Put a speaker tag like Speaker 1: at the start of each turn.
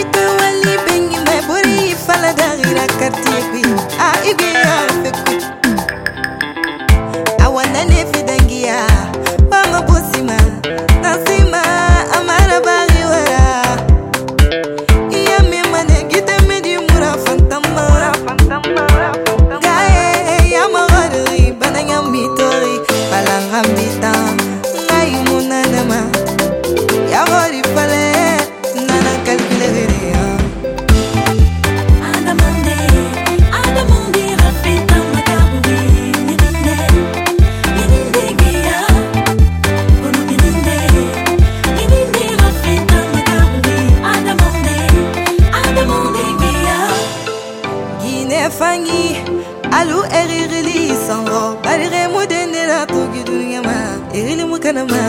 Speaker 1: Ito wali bengi me buri falada gira kartiye kui a ah, igwe ah. bangi alu eririli sango barire mu denera togi dunyama irili mu kanama.